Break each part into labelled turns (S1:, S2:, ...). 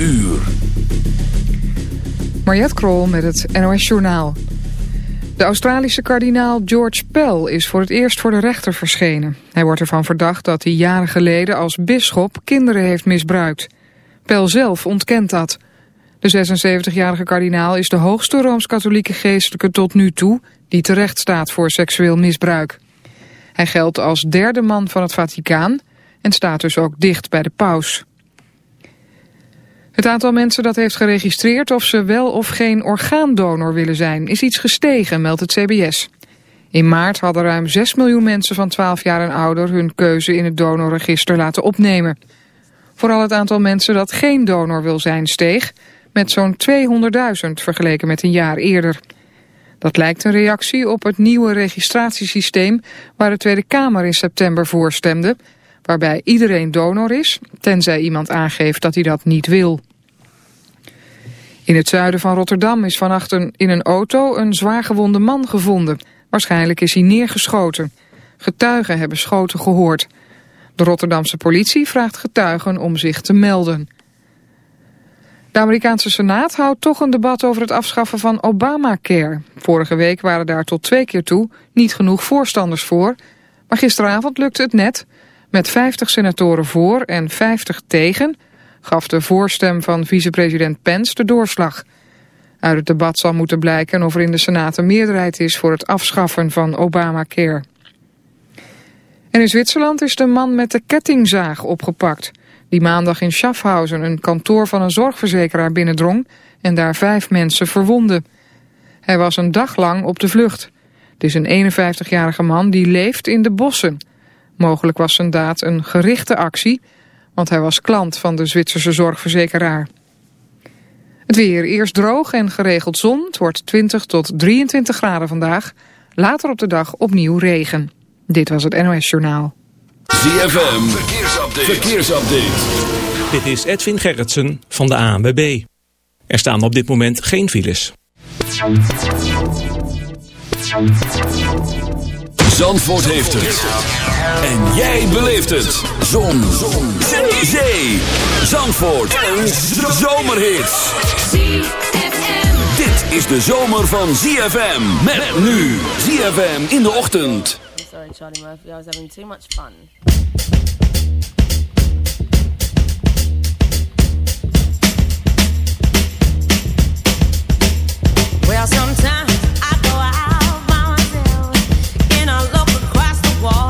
S1: uur.
S2: Mariette Krol met het NOS Journaal. De Australische kardinaal George Pell is voor het eerst voor de rechter verschenen. Hij wordt ervan verdacht dat hij jaren geleden als bisschop kinderen heeft misbruikt. Pell zelf ontkent dat. De 76-jarige kardinaal is de hoogste Rooms-Katholieke geestelijke tot nu toe... die terecht staat voor seksueel misbruik. Hij geldt als derde man van het Vaticaan en staat dus ook dicht bij de paus. Het aantal mensen dat heeft geregistreerd of ze wel of geen orgaandonor willen zijn is iets gestegen, meldt het CBS. In maart hadden ruim 6 miljoen mensen van 12 jaar en ouder hun keuze in het donorregister laten opnemen. Vooral het aantal mensen dat geen donor wil zijn steeg met zo'n 200.000 vergeleken met een jaar eerder. Dat lijkt een reactie op het nieuwe registratiesysteem waar de Tweede Kamer in september voorstemde, waarbij iedereen donor is, tenzij iemand aangeeft dat hij dat niet wil. In het zuiden van Rotterdam is vannacht een, in een auto een zwaargewonde man gevonden. Waarschijnlijk is hij neergeschoten. Getuigen hebben schoten gehoord. De Rotterdamse politie vraagt getuigen om zich te melden. De Amerikaanse Senaat houdt toch een debat over het afschaffen van Obamacare. Vorige week waren daar tot twee keer toe niet genoeg voorstanders voor. Maar gisteravond lukte het net. Met 50 senatoren voor en 50 tegen gaf de voorstem van vicepresident Pence de doorslag. Uit het debat zal moeten blijken of er in de Senaat een meerderheid is voor het afschaffen van Obamacare. En in Zwitserland is de man met de kettingzaag opgepakt. Die maandag in Schaffhausen een kantoor van een zorgverzekeraar binnendrong en daar vijf mensen verwondde. Hij was een dag lang op de vlucht. Het is een 51-jarige man die leeft in de bossen. Mogelijk was zijn daad een gerichte actie want hij was klant van de Zwitserse zorgverzekeraar. Het weer eerst droog en geregeld zon. Het wordt 20 tot 23 graden vandaag. Later op de dag opnieuw regen. Dit was het NOS Journaal.
S1: ZFM, verkeersupdate. verkeersupdate.
S3: Dit is Edwin Gerritsen van de ANWB. Er staan op dit moment geen files.
S1: Zandvoort heeft het. En jij beleeft het. Zon. Zon. Zee. Zee. Zandvoort. Een zomerhit. Dit is de zomer van ZFM. Met nu. ZFM in de ochtend.
S4: Sorry Charlie Murphy, I was having too much fun. Well, sometimes Cause since I come home, well, my body's been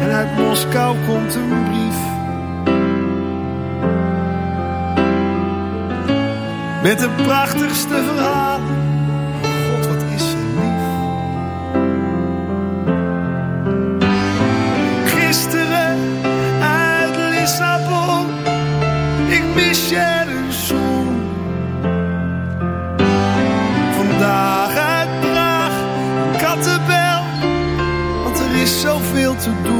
S5: en uit Moskou komt een brief. Met de prachtigste verhalen. God, wat is ze lief. Gisteren uit Lissabon, ik mis je. zoveel te doen.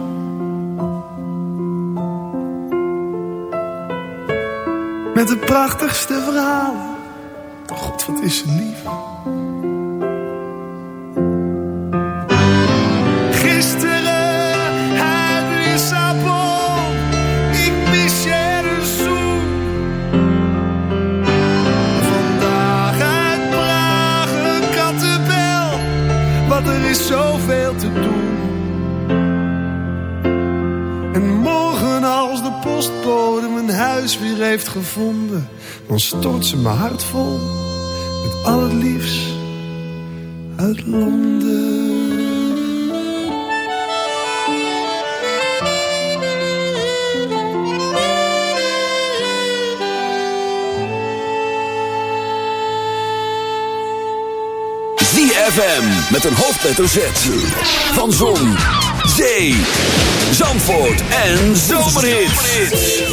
S5: Met de prachtigste verhalen. Oh God, wat is ze lief. Gisteren uit Lissabon. Ik mis je een zoen. Vandaag uit Praag een kattenbel. Want er is zoveel te doen. Postbode huis weer heeft gevonden, dan stort ze mijn hart vol met al het liefst uit Londen.
S1: ZFM met een hoofdletter Z van Zon, Zee, Zandvoort en Zomerhits.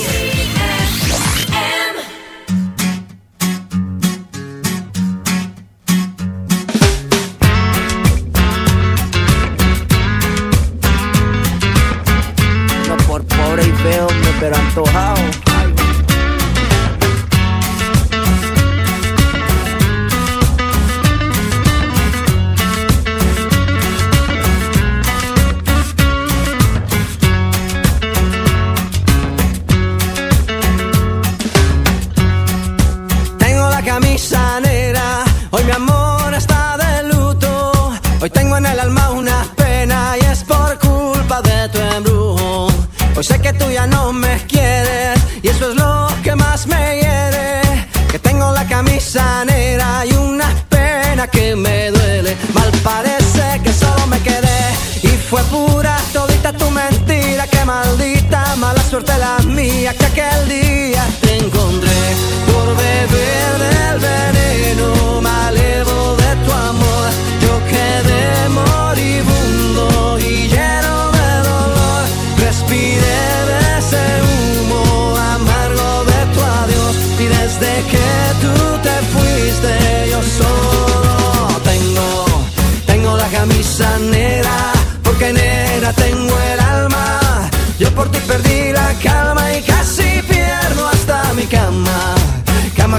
S6: No por pobre y feo, pero antojado mía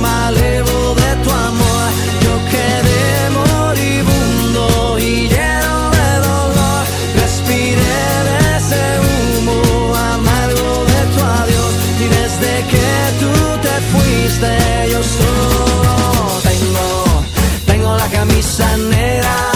S6: Malevo de tu amor, yo quedé moribundo y lleno de dolor. Respiré de ese humo amargo de tu adiós, y desde que tú te fuiste, yo solo tengo la camisa negra.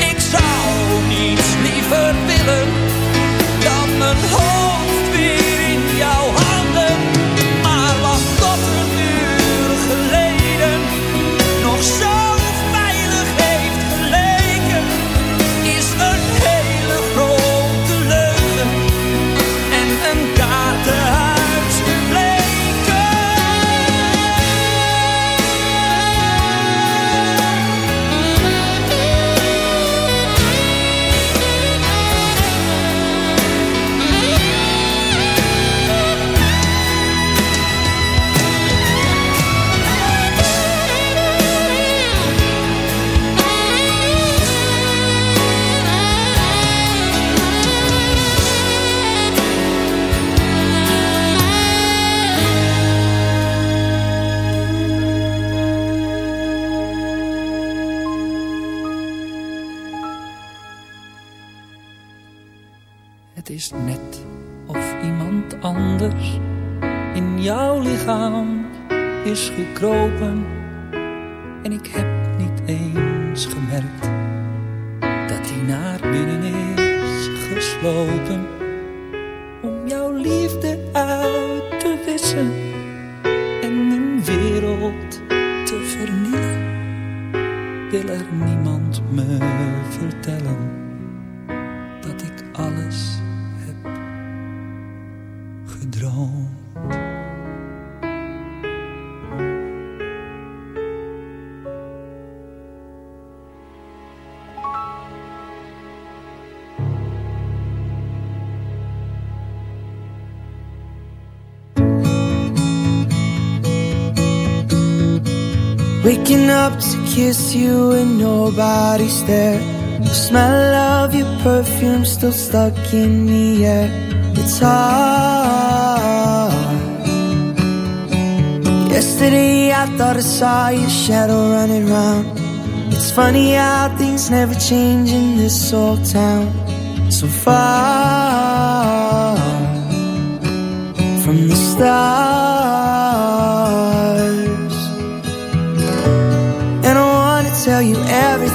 S7: Waking up to kiss you and nobody's there. The smell of your perfume still stuck in the air. It's hard. Yesterday I thought I saw your shadow running round. It's funny how things never change in this old town. So far from the stars.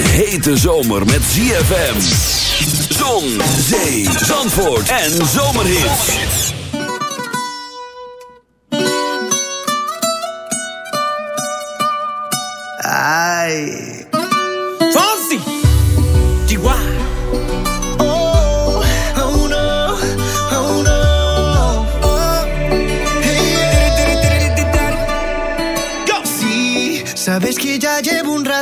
S1: Hete zomer met ZFM. Zon, zee, zandvoort en zomerhits.
S6: Ay. Fonsi. Chihuahua. Oh, oh no, oh no. Oh. Hey. Go. Sí, sabes que ya llevo un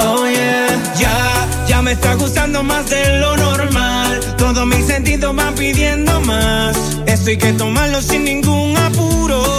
S8: Oh yeah, ya, ya me está gustando más de lo normal. Todos mis sentidos van pidiendo más. Esto hay que tomarlo sin ningún apuro.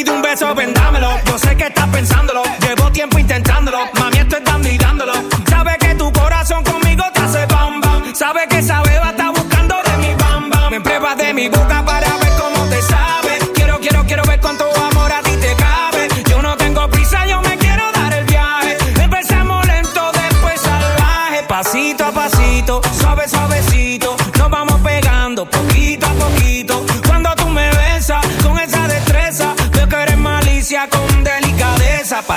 S8: Pido un beso, vendámelo. Yo sé que estás pensándolo. Llevo tiempo intentándolo. Mami, esto es dando y dándolo. Sabe que tu corazón conmigo te hace bam bam. Sabe que esa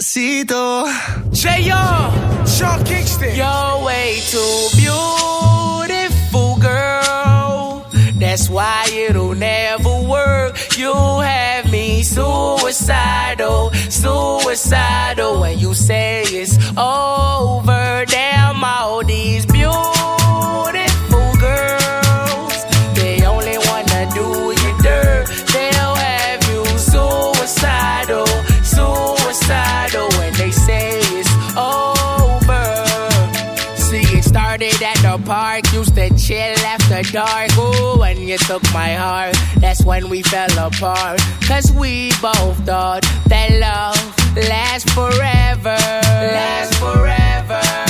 S6: Despacito.
S8: Yo, Sean Kingston.
S9: You're way too beautiful, girl. That's why it'll never work. You have me suicidal, suicidal. When you say it's over, damn all these beautiful park. Used to chill after dark. Ooh, when you took my heart, that's when we fell apart. Cause we both thought that love lasts forever. Lasts forever.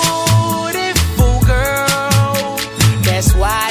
S9: That's why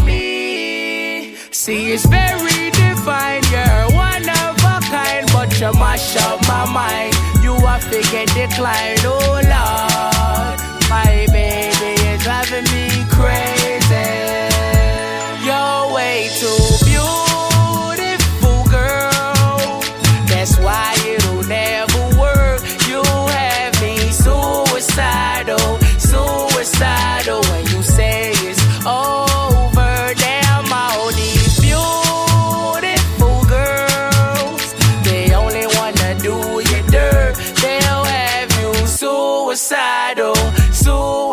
S9: See, it's very divine. You're one of a kind, but you mash up my mind. You are figure decline, oh Lord.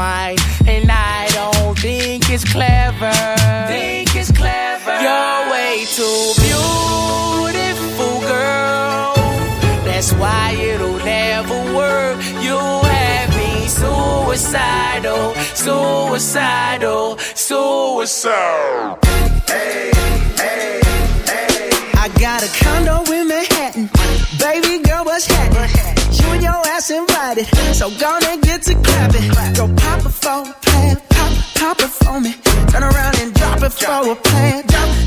S9: mind and I don't think it's clever. Think it's clever. You're way too beautiful, girl. That's why it'll never work. You have me suicidal, suicidal, suicidal. Hey, hey, hey.
S10: I got a condo in Manhattan. Baby girl, what's happening? You and your ass invited. So gonna get to clapping. Go pop it for a plan. Pop, pop it for me. Turn around and drop it for a plan.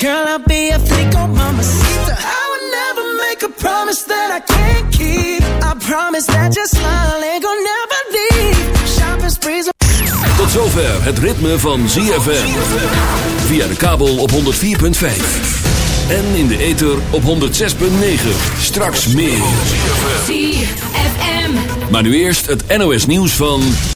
S10: Girl, I'll be a flico, mamacita. I would never make a promise that I can't keep. I promise that your smile ain't gonna never leave. Shopping sprees.
S1: Tot zover het ritme van ZFM. Via de kabel op 104.5. En in de ether op 106.9. Straks meer.
S11: ZFM.
S1: Maar nu eerst het NOS nieuws van...